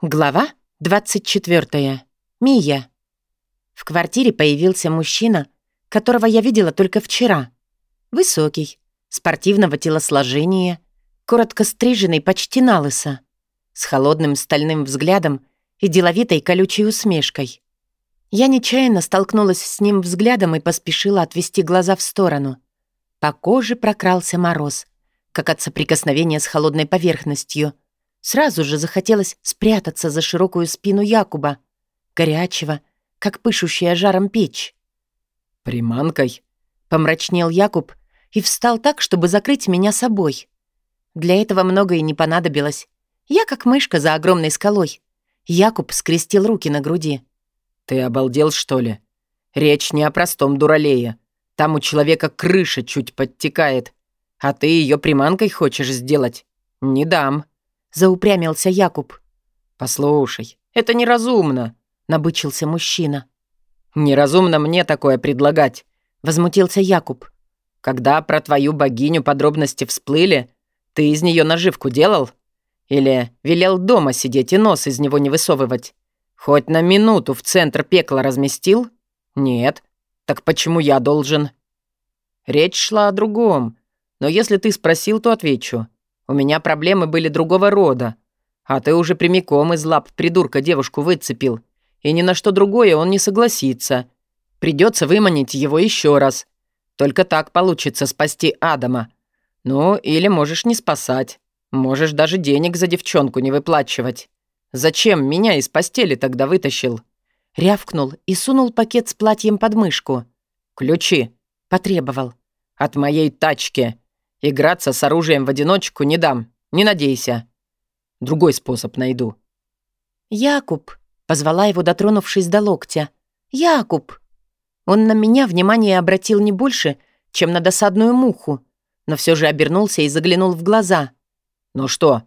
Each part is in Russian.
Глава 24. Мия. В квартире появился мужчина, которого я видела только вчера. Высокий, спортивного телосложения, коротко стриженный почти на лысо, с холодным стальным взглядом и деловитой колючей усмешкой. Я нечаянно столкнулась с ним взглядом и поспешила отвести глаза в сторону. По коже прокрался мороз, как от соприкосновения с холодной поверхностью — Сразу же захотелось спрятаться за широкую спину Якуба, горячего, как пышущая жаром печь. «Приманкой?» — помрачнел Якуб и встал так, чтобы закрыть меня собой. Для этого многое не понадобилось. Я как мышка за огромной скалой. Якуб скрестил руки на груди. «Ты обалдел, что ли? Речь не о простом дуралее. Там у человека крыша чуть подтекает. А ты ее приманкой хочешь сделать? Не дам». — заупрямился Якуб. «Послушай, это неразумно», — набычился мужчина. «Неразумно мне такое предлагать», — возмутился Якуб. «Когда про твою богиню подробности всплыли, ты из нее наживку делал? Или велел дома сидеть и нос из него не высовывать? Хоть на минуту в центр пекла разместил? Нет. Так почему я должен?» Речь шла о другом, но если ты спросил, то отвечу. У меня проблемы были другого рода. А ты уже прямиком из лап придурка девушку выцепил. И ни на что другое он не согласится. Придется выманить его еще раз. Только так получится спасти Адама. Ну, или можешь не спасать. Можешь даже денег за девчонку не выплачивать. Зачем меня из постели тогда вытащил?» Рявкнул и сунул пакет с платьем под мышку. «Ключи!» — потребовал. «От моей тачки!» Играться с оружием в одиночку не дам, не надейся. Другой способ найду». «Якуб», — позвала его, дотронувшись до локтя. «Якуб». Он на меня внимание обратил не больше, чем на досадную муху, но все же обернулся и заглянул в глаза. «Ну что?»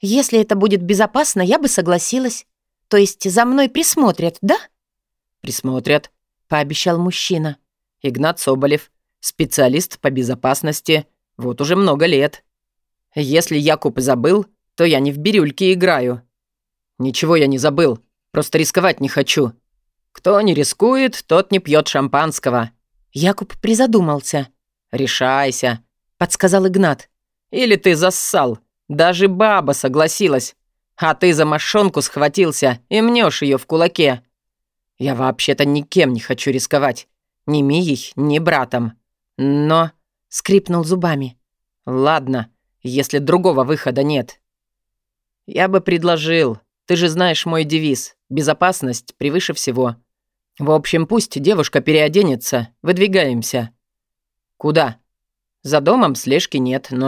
«Если это будет безопасно, я бы согласилась. То есть за мной присмотрят, да?» «Присмотрят», — пообещал мужчина. «Игнат Соболев, специалист по безопасности, вот уже много лет. Если Якуб забыл, то я не в бирюльке играю. Ничего я не забыл, просто рисковать не хочу. Кто не рискует, тот не пьет шампанского. Якуб призадумался. «Решайся», — подсказал Игнат. «Или ты зассал. Даже баба согласилась. А ты за мошонку схватился и мнешь ее в кулаке. Я вообще-то никем не хочу рисковать. Ни Мией, ни братом. Но скрипнул зубами. «Ладно, если другого выхода нет». «Я бы предложил. Ты же знаешь мой девиз. Безопасность превыше всего. В общем, пусть девушка переоденется. Выдвигаемся». «Куда?» «За домом слежки нет, но